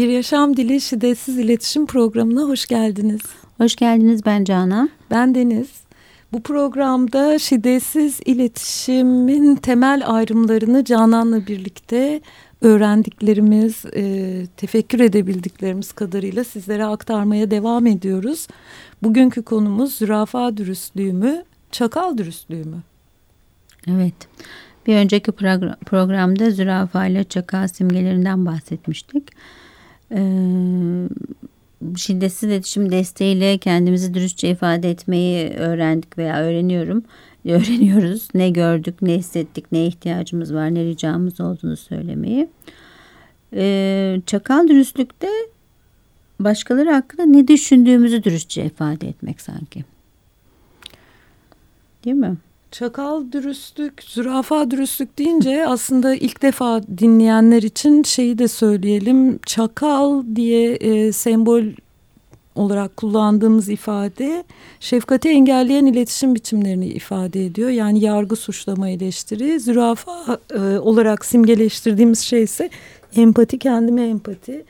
Bir Yaşam Dili Şiddetsiz İletişim Programı'na hoş geldiniz. Hoş geldiniz ben Canan. Ben Deniz. Bu programda şiddetsiz iletişimin temel ayrımlarını Canan'la birlikte öğrendiklerimiz, e, tefekkür edebildiklerimiz kadarıyla sizlere aktarmaya devam ediyoruz. Bugünkü konumuz zürafa dürüstlüğü mü, çakal dürüstlüğü mü? Evet. Bir önceki programda zürafa ile çakal simgelerinden bahsetmiştik. Şiddetsiz iletişim desteğiyle kendimizi dürüstçe ifade etmeyi öğrendik veya öğreniyorum. Öğreniyoruz. Ne gördük, ne hissettik, ne ihtiyacımız var, ne ricamız olduğunu söylemeyi. Ee, çakal dürüstlükte başkaları hakkında ne düşündüğümüzü dürüstçe ifade etmek sanki. Değil mi? Çakal dürüstlük, zürafa dürüstlük deyince aslında ilk defa dinleyenler için şeyi de söyleyelim. Çakal diye e, sembol olarak kullandığımız ifade şefkati engelleyen iletişim biçimlerini ifade ediyor. Yani yargı, suçlama, eleştiri. Zürafa e, olarak simgeleştirdiğimiz şey ise empati, kendime empati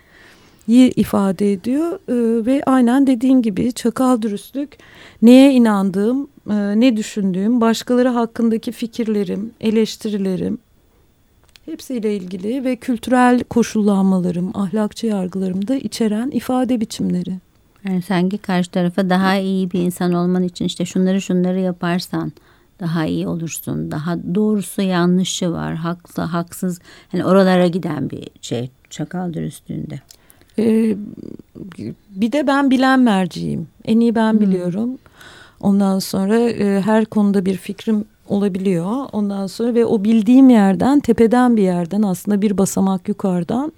ifade ediyor e, ve aynen dediğin gibi çakal dürüstlük neye inandığım, e, ne düşündüğüm, başkaları hakkındaki fikirlerim, eleştirilerim hepsiyle ilgili ve kültürel koşullanmalarım, ahlakçı yargılarım da içeren ifade biçimleri. Yani sanki karşı tarafa daha iyi bir insan olman için işte şunları şunları yaparsan daha iyi olursun. Daha doğrusu yanlışı var. Haklı haksız. Yani oralara giden bir şey çakal dürüstlüğünde. Ee, bir de ben bilen merciyim. En iyi ben hmm. Ondan sonra e, her konuda bir fikrim olabiliyor. Ondan sonra ve o bildiğim yerden tepeden bir yerden aslında bir basamak yukarıdan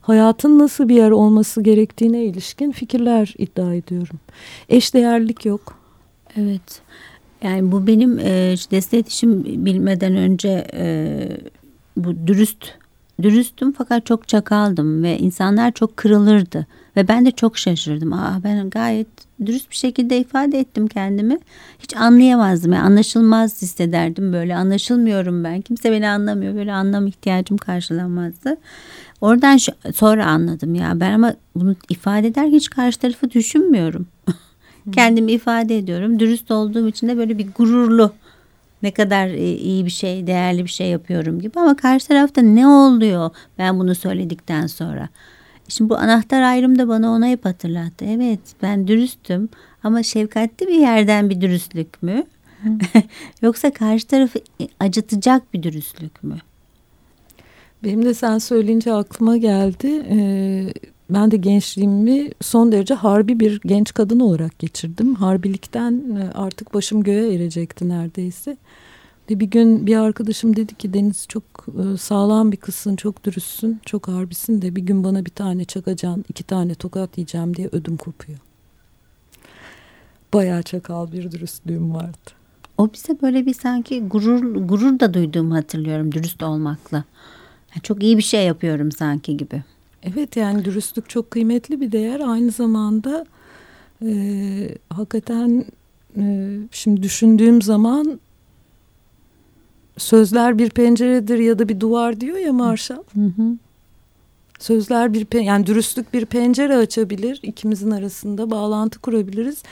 hayatın nasıl bir yer olması gerektiğine ilişkin fikirler iddia ediyorum. Eşdeğerlik yok. Evet. Yani bu benim e, destek iletişim bilmeden önce e, bu dürüst dürüstüm fakat çok çakaldım ve insanlar çok kırılırdı ve ben de çok şaşırdım. Aa ben gayet dürüst bir şekilde ifade ettim kendimi. Hiç anlayamazdım. Yani anlaşılmaz hissederdim böyle. Anlaşılmıyorum ben. Kimse beni anlamıyor. Böyle anlam ihtiyacım karşılanmazdı. Oradan şu, sonra anladım ya ben ama bunu ifade ederken hiç karşı tarafı düşünmüyorum. Kendimi ifade ediyorum. Dürüst olduğum için de böyle bir gururlu ne kadar e, iyi bir şey, değerli bir şey yapıyorum gibi ama karşı tarafta ne oluyor ben bunu söyledikten sonra. Şimdi bu anahtar ayrım da bana ona hep hatırlattı. Evet ben dürüstüm ama şefkatli bir yerden bir dürüstlük mü? Yoksa karşı tarafı acıtacak bir dürüstlük mü? Benim de sen söyleyince aklıma geldi. Ee, ben de gençliğimi son derece harbi bir genç kadın olarak geçirdim. Harbilikten e, artık başım göğe erecekti neredeyse. Ve bir gün bir arkadaşım dedi ki Deniz çok e, sağlam bir kızsın, çok dürüstsün, çok harbisin de bir gün bana bir tane çakacan, iki tane tokat yiyeceğim diye ödüm kopuyor. Bayağı çakal bir dürüstlüğüm vardı. O bize böyle bir sanki gurur gurur da duyduğumu hatırlıyorum dürüst olmakla. Yani çok iyi bir şey yapıyorum sanki gibi. Evet yani dürüstlük çok kıymetli bir değer. Aynı zamanda e, hakikaten e, şimdi düşündüğüm zaman sözler bir penceredir ya da bir duvar diyor ya Marshall. Hı hı. Sözler bir yani dürüstlük bir pencere açabilir ikimizin arasında bağlantı kurabiliriz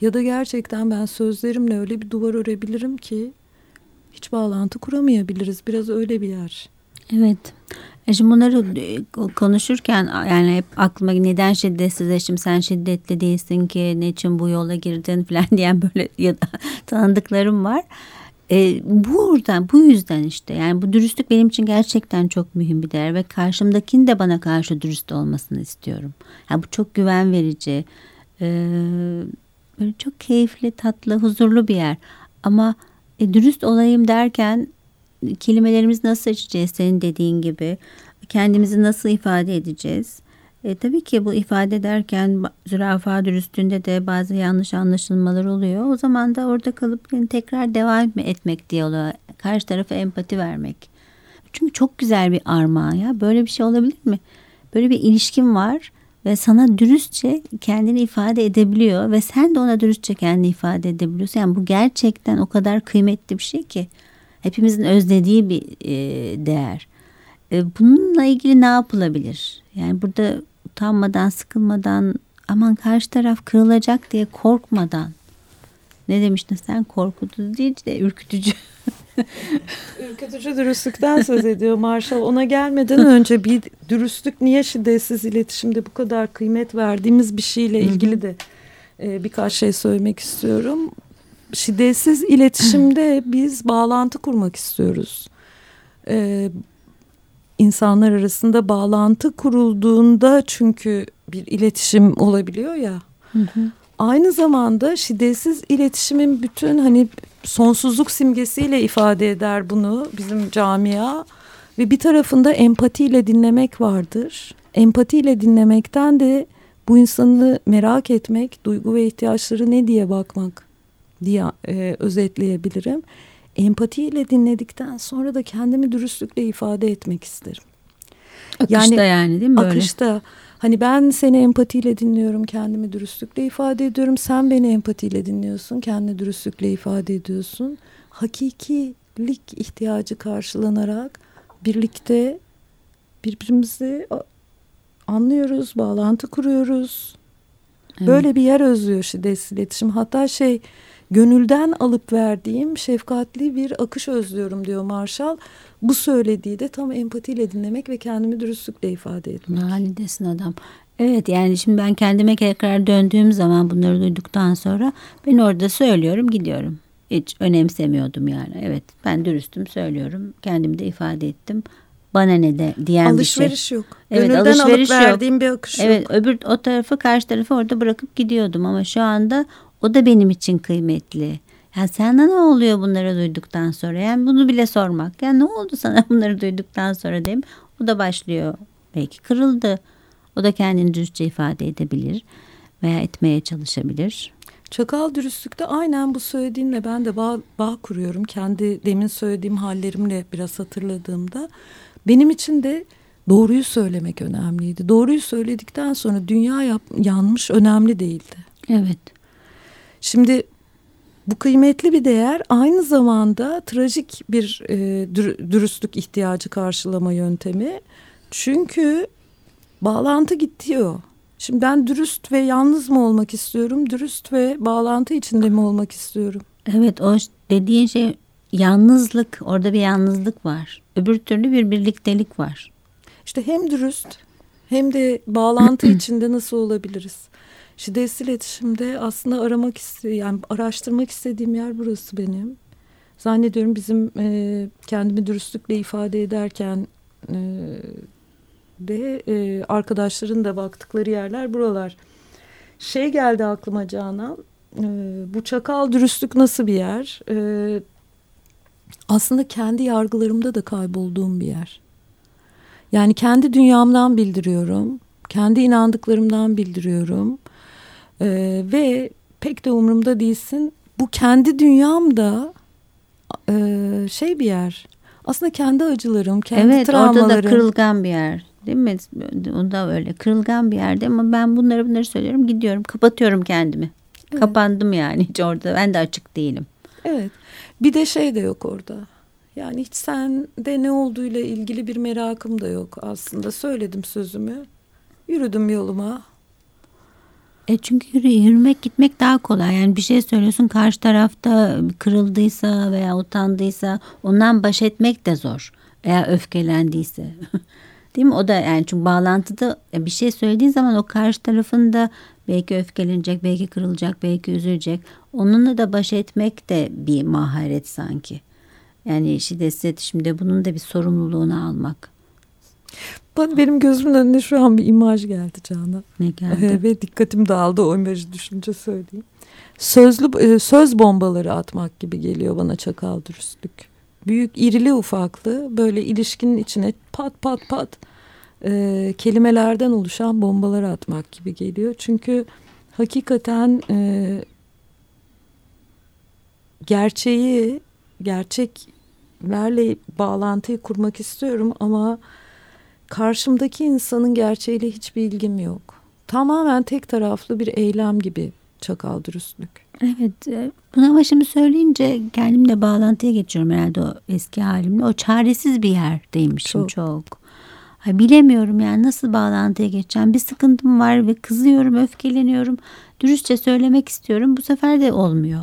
ya da gerçekten ben sözlerimle öyle bir duvar örebilirim ki hiç bağlantı kuramayabiliriz biraz öyle bir yer. Evet. E şimdi bunları e, konuşurken yani hep aklıma neden şiddetsizleştim sen şiddetli değilsin ki ne için bu yola girdin falan diyen böyle ya da tanıdıklarım var. E, buradan bu yüzden işte yani bu dürüstlük benim için gerçekten çok mühim bir değer ve karşımdakinin de bana karşı dürüst olmasını istiyorum. Yani bu çok güven verici, e, böyle çok keyifli, tatlı, huzurlu bir yer. Ama e, dürüst olayım derken kelimelerimizi nasıl seçeceğiz senin dediğin gibi? Kendimizi nasıl ifade edeceğiz? E, tabii ki bu ifade ederken zürafa dürüstlüğünde de bazı yanlış anlaşılmalar oluyor. O zaman da orada kalıp yani tekrar devam etmek diyaloğa, karşı tarafa empati vermek. Çünkü çok güzel bir armağan ya. Böyle bir şey olabilir mi? Böyle bir ilişkin var ve sana dürüstçe kendini ifade edebiliyor ve sen de ona dürüstçe kendini ifade edebiliyorsun. Yani bu gerçekten o kadar kıymetli bir şey ki hepimizin özlediği bir e, değer. E, bununla ilgili ne yapılabilir? Yani burada utanmadan, sıkılmadan, aman karşı taraf kırılacak diye korkmadan. Ne demiştin sen? Korkutucu değil de ürkütücü. Ürkütücü dürüstlükten söz ediyor Marshall. Ona gelmeden önce bir dürüstlük niye şiddetsiz iletişimde bu kadar kıymet verdiğimiz bir şeyle ilgili de e, birkaç şey söylemek istiyorum. Şiddetsiz iletişimde biz bağlantı kurmak istiyoruz. İnsanlar arasında bağlantı kurulduğunda çünkü bir iletişim olabiliyor ya. Hı hı. Aynı zamanda şiddetsiz iletişimin bütün hani sonsuzluk simgesiyle ifade eder bunu bizim camia ve bir tarafında empatiyle dinlemek vardır. Empatiyle dinlemekten de bu insanı merak etmek, duygu ve ihtiyaçları ne diye bakmak diye e, özetleyebilirim. Empatiyle dinledikten sonra da kendimi dürüstlükle ifade etmek isterim. Akışta yani, yani değil mi böyle? Akışta. Hani ben seni empatiyle dinliyorum, kendimi dürüstlükle ifade ediyorum. Sen beni empatiyle dinliyorsun, kendini dürüstlükle ifade ediyorsun. Hakikilik ihtiyacı karşılanarak birlikte birbirimizi anlıyoruz, bağlantı kuruyoruz. Evet. Böyle bir yer özlüyor şiddetsiz iletişim. Hatta şey gönülden alıp verdiğim şefkatli bir akış özlüyorum diyor Marshall. Bu söylediği de tam empatiyle dinlemek ve kendimi dürüstlükle ifade etmek. Halidesin adam. Evet yani şimdi ben kendime tekrar döndüğüm zaman bunları duyduktan sonra ben orada söylüyorum gidiyorum. Hiç önemsemiyordum yani. Evet ben dürüstüm söylüyorum. Kendimi de ifade ettim. Bana ne de diyen alışveriş bir şey. yok. Evet Gönülden alışveriş alıp yok. verdiğim bir akış evet, yok. Evet öbür o tarafı karşı tarafı orada bırakıp gidiyordum ama şu anda o da benim için kıymetli. Ya sana ne oluyor bunları duyduktan sonra? Yani bunu bile sormak. Ya ne oldu sana bunları duyduktan sonra diyeyim. O da başlıyor. Belki kırıldı. O da kendini dürüstçe ifade edebilir veya etmeye çalışabilir. Çakal dürüstlükte aynen bu söylediğinle ben de bağ, bağ kuruyorum. Kendi demin söylediğim hallerimle biraz hatırladığımda. Benim için de doğruyu söylemek önemliydi. Doğruyu söyledikten sonra dünya yap, yanmış önemli değildi. Evet. Şimdi bu kıymetli bir değer aynı zamanda trajik bir e, dürüstlük ihtiyacı karşılama yöntemi. Çünkü bağlantı gidiyor. Şimdi ben dürüst ve yalnız mı olmak istiyorum? Dürüst ve bağlantı içinde mi olmak istiyorum? Evet o dediğin şey yalnızlık. Orada bir yalnızlık var. Öbür türlü bir birliktelik var. İşte hem dürüst hem de bağlantı içinde nasıl olabiliriz? Şiddetsiz iletişimde aslında aramak istediğim, yani araştırmak istediğim yer burası benim. Zannediyorum bizim e, kendimi dürüstlükle ifade ederken e, de e, arkadaşların da baktıkları yerler buralar. Şey geldi aklıma Canan, e, bu çakal dürüstlük nasıl bir yer? E, aslında kendi yargılarımda da kaybolduğum bir yer. Yani kendi dünyamdan bildiriyorum, kendi inandıklarımdan bildiriyorum ee, ve pek de umurumda değilsin. Bu kendi dünyamda e, şey bir yer. Aslında kendi acılarım, kendi evet, travmalarım. Evet orada da kırılgan bir yer. Değil mi? O da öyle kırılgan bir yerde ama ben bunları bunları söylüyorum gidiyorum kapatıyorum kendimi. Evet. Kapandım yani hiç orada ben de açık değilim. Evet bir de şey de yok orada. Yani hiç sende ne olduğuyla ilgili bir merakım da yok aslında. Söyledim sözümü. Yürüdüm yoluma. E çünkü yürü, yürümek gitmek daha kolay. Yani bir şey söylüyorsun karşı tarafta kırıldıysa veya utandıysa ondan baş etmek de zor. Veya öfkelendiyse. Değil mi? O da yani çünkü bağlantıda bir şey söylediğin zaman o karşı tarafında belki öfkelenecek, belki kırılacak, belki üzülecek. Onunla da baş etmek de bir maharet sanki. Yani şiddetsiz iletişimde bunun da bir sorumluluğunu almak. Bana benim gözümün önüne şu an bir imaj geldi Canan. Ne geldi? Ve dikkatim dağıldı o imajı düşünce söyleyeyim. Sözlü e, söz bombaları atmak gibi geliyor bana çakal dürüstlük. Büyük irili ufaklı böyle ilişkinin içine pat pat pat e, kelimelerden oluşan bombaları atmak gibi geliyor. Çünkü hakikaten e, gerçeği gerçeklerle bağlantıyı kurmak istiyorum ama karşımdaki insanın gerçeğiyle hiçbir ilgim yok. Tamamen tek taraflı bir eylem gibi çakal dürüstlük. Evet e, bunu ama şimdi söyleyince kendimle bağlantıya geçiyorum herhalde o eski halimle. O çaresiz bir yerdeymişim çok. çok. Ay bilemiyorum yani nasıl bağlantıya geçeceğim. Bir sıkıntım var ve kızıyorum, öfkeleniyorum. Dürüstçe söylemek istiyorum. Bu sefer de olmuyor.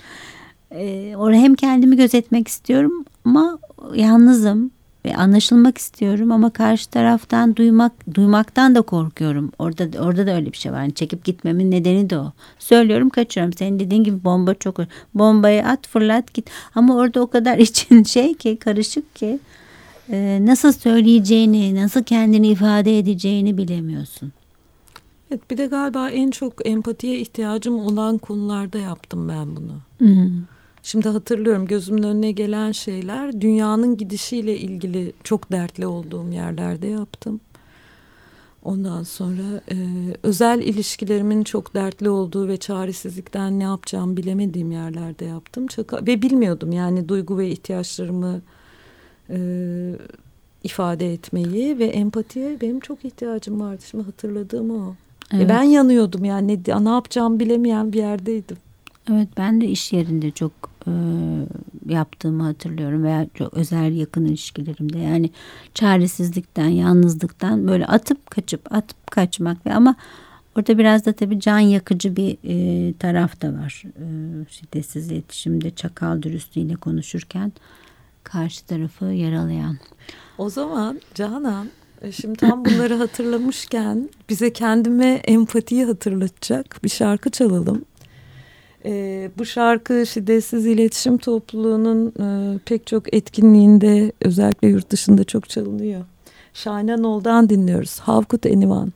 e, orada hem kendimi gözetmek istiyorum ama yalnızım ve anlaşılmak istiyorum ama karşı taraftan duymak duymaktan da korkuyorum. Orada orada da öyle bir şey var. Yani çekip gitmemin nedeni de o. Söylüyorum kaçıyorum. Senin dediğin gibi bomba çok bombayı at fırlat git. Ama orada o kadar için şey ki karışık ki e, nasıl söyleyeceğini, nasıl kendini ifade edeceğini bilemiyorsun. Evet bir de galiba en çok empatiye ihtiyacım olan konularda yaptım ben bunu. Hmm. Şimdi hatırlıyorum gözümün önüne gelen şeyler dünyanın gidişiyle ilgili çok dertli olduğum yerlerde yaptım. Ondan sonra e, özel ilişkilerimin çok dertli olduğu ve çaresizlikten ne yapacağımı bilemediğim yerlerde yaptım. Çok, ve bilmiyordum yani duygu ve ihtiyaçlarımı e, ifade etmeyi ve empatiye benim çok ihtiyacım vardı. Şimdi hatırladığım o. Evet. E ben yanıyordum yani ne, ne yapacağımı bilemeyen bir yerdeydim. Evet ben de iş yerinde çok e, yaptığımı hatırlıyorum veya çok özel yakın ilişkilerimde yani çaresizlikten, yalnızlıktan böyle atıp kaçıp atıp kaçmak ve ama orada biraz da tabii can yakıcı bir e, taraf da var. E, şiddetsiz iletişimde çakal dürüstlüğüyle konuşurken karşı tarafı yaralayan. O zaman Canan e, Şimdi tam bunları hatırlamışken bize kendime empatiyi hatırlatacak bir şarkı çalalım. E, bu şarkı şiddetsiz iletişim topluluğunun e, pek çok etkinliğinde özellikle yurt dışında çok çalınıyor. Şahane Nol'dan dinliyoruz. How could anyone?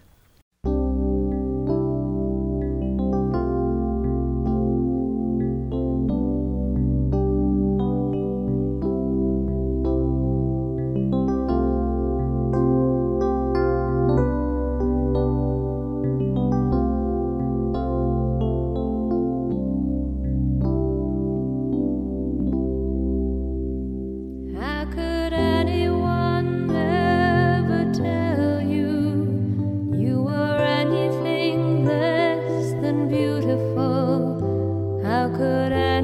beautiful. How could I?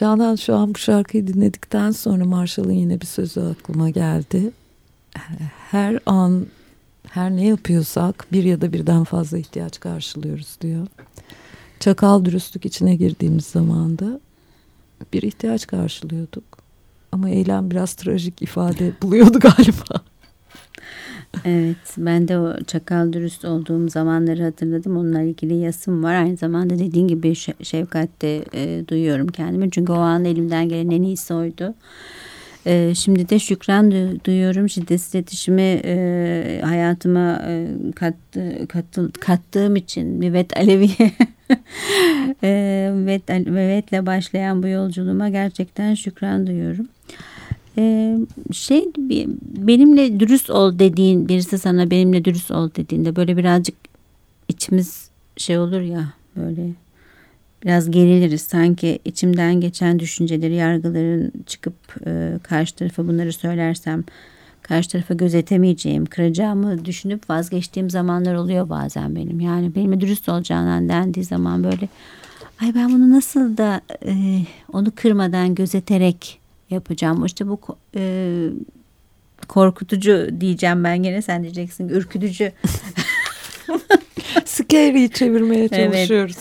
Canan şu an bu şarkıyı dinledikten sonra Marshall'ın yine bir sözü aklıma geldi. Her an her ne yapıyorsak bir ya da birden fazla ihtiyaç karşılıyoruz diyor. Çakal dürüstlük içine girdiğimiz zaman da bir ihtiyaç karşılıyorduk. Ama eylem biraz trajik ifade buluyordu galiba. Evet ben de o çakal dürüst olduğum zamanları hatırladım. Onunla ilgili yazım var. Aynı zamanda dediğin gibi şefkatte e, duyuyorum kendimi. Çünkü o an elimden gelen en iyisi oydu. E, şimdi de şükran duyuyorum. Şiddetsiz iletişimi e, hayatıma e, kattı, kattı, kattığım için Mivet Alevi'ye e, Mivet'le başlayan bu yolculuğuma gerçekten şükran duyuyorum. Ee, şey benimle dürüst ol dediğin birisi sana benimle dürüst ol dediğinde böyle birazcık içimiz şey olur ya böyle biraz geriliriz. Sanki içimden geçen düşünceleri yargıların çıkıp e, karşı tarafa bunları söylersem karşı tarafa gözetemeyeceğim kıracağımı düşünüp vazgeçtiğim zamanlar oluyor bazen benim. Yani benimle dürüst olacağından dendiği zaman böyle ay ben bunu nasıl da e, onu kırmadan gözeterek yapacağım. İşte bu e, korkutucu diyeceğim ben gene sen diyeceksin ürkütücü. Scary'i çevirmeye çalışıyoruz.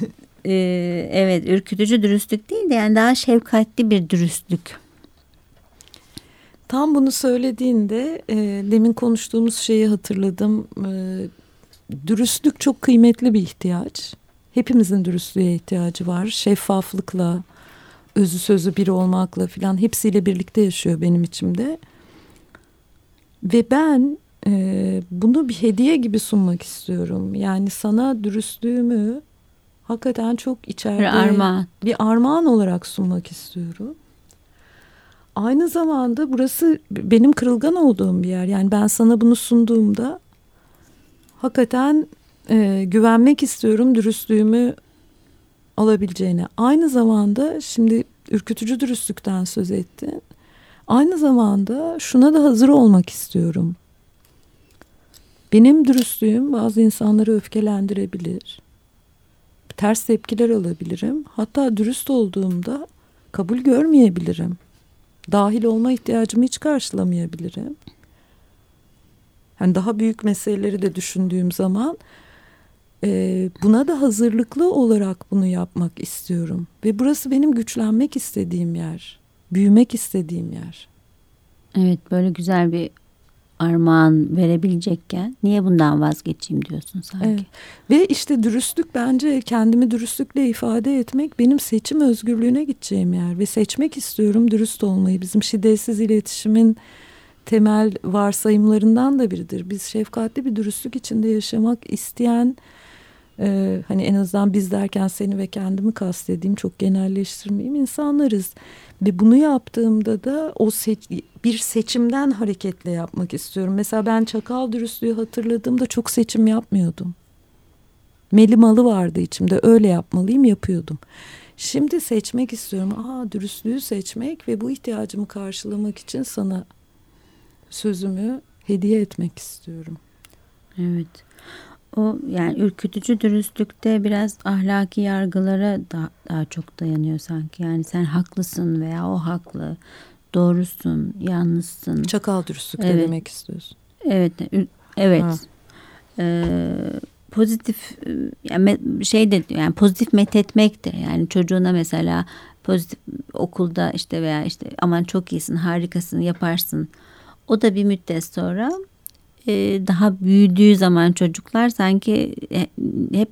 Evet. ee, evet ürkütücü dürüstlük değil de yani daha şefkatli bir dürüstlük. Tam bunu söylediğinde e, demin konuştuğumuz şeyi hatırladım. E, dürüstlük çok kıymetli bir ihtiyaç. Hepimizin dürüstlüğe ihtiyacı var. Şeffaflıkla, özü sözü bir olmakla filan hepsiyle birlikte yaşıyor benim içimde. Ve ben e, bunu bir hediye gibi sunmak istiyorum. Yani sana dürüstlüğümü hakikaten çok içeride bir armağan, bir armağan olarak sunmak istiyorum. Aynı zamanda burası benim kırılgan olduğum bir yer. Yani ben sana bunu sunduğumda hakikaten e, güvenmek istiyorum dürüstlüğümü alabileceğine. Aynı zamanda şimdi ürkütücü dürüstlükten söz ettin. Aynı zamanda şuna da hazır olmak istiyorum. Benim dürüstlüğüm bazı insanları öfkelendirebilir. Ters tepkiler alabilirim. Hatta dürüst olduğumda kabul görmeyebilirim. Dahil olma ihtiyacımı hiç karşılamayabilirim. Yani daha büyük meseleleri de düşündüğüm zaman e, buna da hazırlıklı olarak bunu yapmak istiyorum. Ve burası benim güçlenmek istediğim yer. Büyümek istediğim yer. Evet böyle güzel bir armağan verebilecekken niye bundan vazgeçeyim diyorsun sanki. Evet. Ve işte dürüstlük bence kendimi dürüstlükle ifade etmek benim seçim özgürlüğüne gideceğim yer. Ve seçmek istiyorum dürüst olmayı. Bizim şiddetsiz iletişimin temel varsayımlarından da biridir. Biz şefkatli bir dürüstlük içinde yaşamak isteyen e, hani en azından biz derken seni ve kendimi kastedeyim çok genelleştirmeyeyim insanlarız. Ve bunu yaptığımda da o seç, bir seçimden hareketle yapmak istiyorum. Mesela ben çakal dürüstlüğü hatırladığımda çok seçim yapmıyordum. Meli malı vardı içimde öyle yapmalıyım yapıyordum. Şimdi seçmek istiyorum. Aa dürüstlüğü seçmek ve bu ihtiyacımı karşılamak için sana sözümü hediye etmek istiyorum. Evet o yani ürkütücü dürüstlükte biraz ahlaki yargılara da, daha çok dayanıyor sanki. Yani sen haklısın veya o haklı, doğrusun, yanlışsın. Çakal dürüstlük evet. demek istiyorsun. Evet, evet. Ee, pozitif yani şey de yani pozitif methetmek de yani çocuğuna mesela pozitif okulda işte veya işte aman çok iyisin, harikasın, yaparsın. O da bir müddet sonra daha büyüdüğü zaman çocuklar sanki e, hep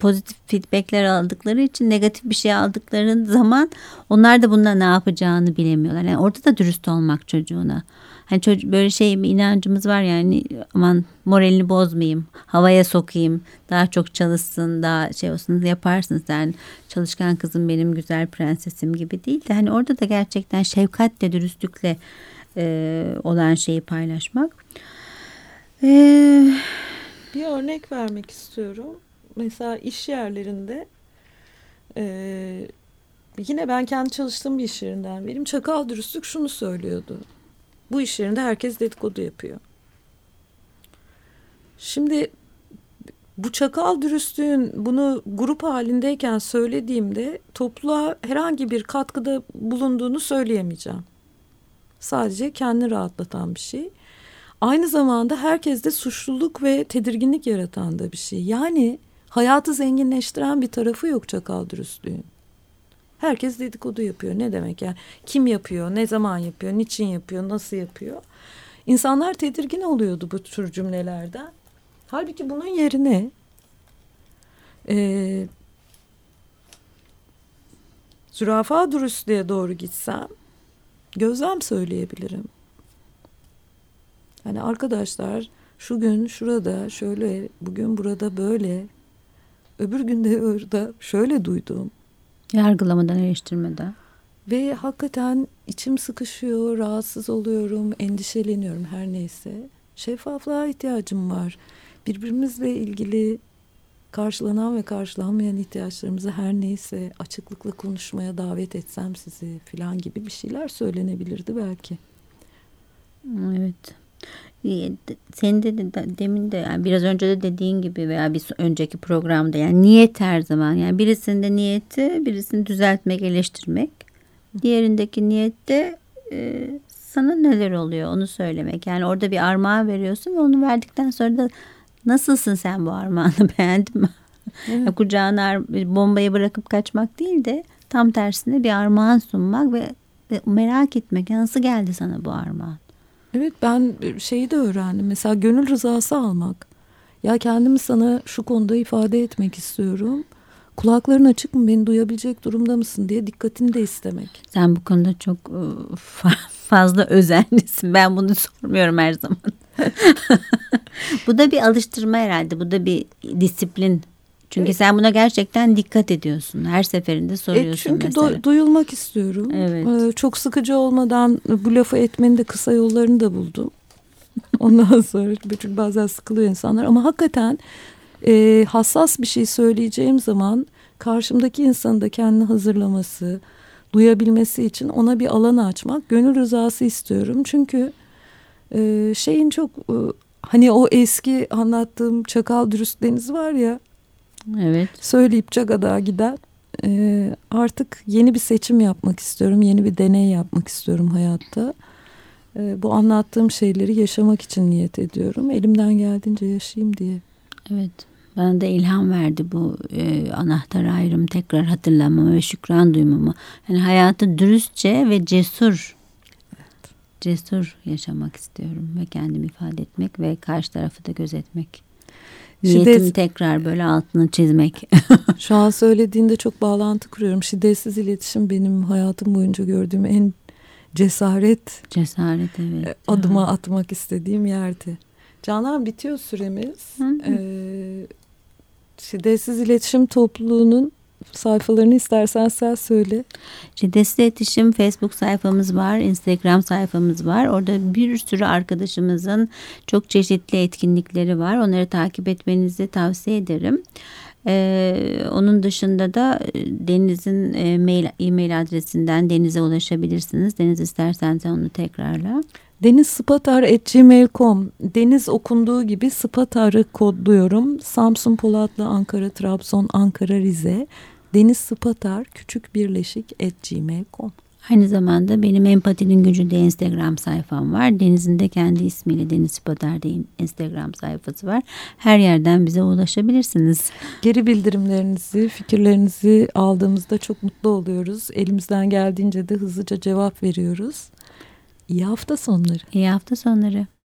pozitif feedbackler aldıkları için negatif bir şey aldıkları zaman onlar da bunda ne yapacağını bilemiyorlar. Yani orada da dürüst olmak çocuğuna. Hani çocuk böyle şey bir inancımız var yani aman moralini bozmayayım, havaya sokayım, daha çok çalışsın, daha şey olsun yaparsın sen. Çalışkan kızım benim güzel prensesim gibi değil de hani orada da gerçekten şefkatle, dürüstlükle e, olan şeyi paylaşmak. Ee, bir örnek vermek istiyorum. Mesela iş yerlerinde e, yine ben kendi çalıştığım bir iş yerinden vereyim. Çakal dürüstlük şunu söylüyordu. Bu iş yerinde herkes dedikodu yapıyor. Şimdi bu çakal dürüstlüğün bunu grup halindeyken söylediğimde topluluğa herhangi bir katkıda bulunduğunu söyleyemeyeceğim. Sadece kendini rahatlatan bir şey. Aynı zamanda herkeste suçluluk ve tedirginlik yaratan da bir şey. Yani hayatı zenginleştiren bir tarafı yok çakal dürüstlüğün. Herkes dedikodu yapıyor. Ne demek yani? Kim yapıyor? Ne zaman yapıyor? Niçin yapıyor? Nasıl yapıyor? İnsanlar tedirgin oluyordu bu tür cümlelerden. Halbuki bunun yerine e, zürafa dürüstlüğe doğru gitsem gözlem söyleyebilirim. Hani arkadaşlar şu gün şurada şöyle, bugün burada böyle, öbür günde orada şöyle duydum. Yargılamadan, eleştirmeden. Ve hakikaten içim sıkışıyor, rahatsız oluyorum, endişeleniyorum her neyse. Şeffaflığa ihtiyacım var. Birbirimizle ilgili karşılanan ve karşılanmayan ihtiyaçlarımızı her neyse açıklıkla konuşmaya davet etsem sizi filan gibi bir şeyler söylenebilirdi belki. Evet. Senin de, de demin de yani biraz önce de dediğin gibi veya bir önceki programda yani niyet her zaman yani birisinde niyeti birisini düzeltmek eleştirmek diğerindeki niyette e, sana neler oluyor onu söylemek yani orada bir armağan veriyorsun ve onu verdikten sonra da nasılsın sen bu armağanı beğendin mi? Evet. Kucağına bombayı bırakıp kaçmak değil de tam tersine bir armağan sunmak ve, ve merak etmek nasıl geldi sana bu armağan? Evet ben şeyi de öğrendim. Mesela gönül rızası almak. Ya kendimi sana şu konuda ifade etmek istiyorum. Kulakların açık mı beni duyabilecek durumda mısın diye dikkatini de istemek. Sen bu konuda çok e, fazla özenlisin. Ben bunu sormuyorum her zaman. bu da bir alıştırma herhalde. Bu da bir disiplin. Çünkü evet. sen buna gerçekten dikkat ediyorsun. Her seferinde soruyorsun e çünkü mesela. Çünkü duyulmak istiyorum. Evet. Ee, çok sıkıcı olmadan bu lafı etmenin de kısa yollarını da buldum. Ondan sonra çünkü bazen sıkılıyor insanlar ama hakikaten e, hassas bir şey söyleyeceğim zaman karşımdaki insanın da kendini hazırlaması, duyabilmesi için ona bir alan açmak, gönül rızası istiyorum. Çünkü e, şeyin çok e, hani o eski anlattığım çakal dürüst deniz var ya Evet. Söyleyip Caga'da giden e, artık yeni bir seçim yapmak istiyorum. Yeni bir deney yapmak istiyorum hayatta. E, bu anlattığım şeyleri yaşamak için niyet ediyorum. Elimden geldiğince yaşayayım diye. Evet. Bana da ilham verdi bu e, anahtar ayrım tekrar hatırlamamı ve şükran duymamı. Yani hayatı dürüstçe ve cesur evet. cesur yaşamak istiyorum ve kendimi ifade etmek ve karşı tarafı da gözetmek. Niyetim Şiddet... tekrar böyle altını çizmek. Şu an söylediğinde çok bağlantı kuruyorum. Şiddetsiz iletişim benim hayatım boyunca gördüğüm en cesaret, cesaret evet. E, adıma atmak istediğim yerdi. Canan bitiyor süremiz. Hı hı. Ee, şiddetsiz iletişim topluluğunun sayfalarını istersen sen söyle. Şiddetsiz iletişim Facebook sayfamız var, Instagram sayfamız var. Orada bir sürü arkadaşımızın çok çeşitli etkinlikleri var. Onları takip etmenizi tavsiye ederim. Ee, onun dışında da e, Deniz'in e, mail e-mail adresinden Deniz'e ulaşabilirsiniz. Deniz istersen sen onu tekrarla. denizspatar.gmail.com Deniz okunduğu gibi Spatar'ı kodluyorum. Samsun, Polatlı, Ankara, Trabzon, Ankara, Rize. Deniz Spatar küçük birleşik at gmail.com Aynı zamanda benim Empatinin Gücü de Instagram sayfam var. Deniz'in de kendi ismiyle Deniz Spatar diye Instagram sayfası var. Her yerden bize ulaşabilirsiniz. Geri bildirimlerinizi, fikirlerinizi aldığımızda çok mutlu oluyoruz. Elimizden geldiğince de hızlıca cevap veriyoruz. İyi hafta sonları. İyi hafta sonları.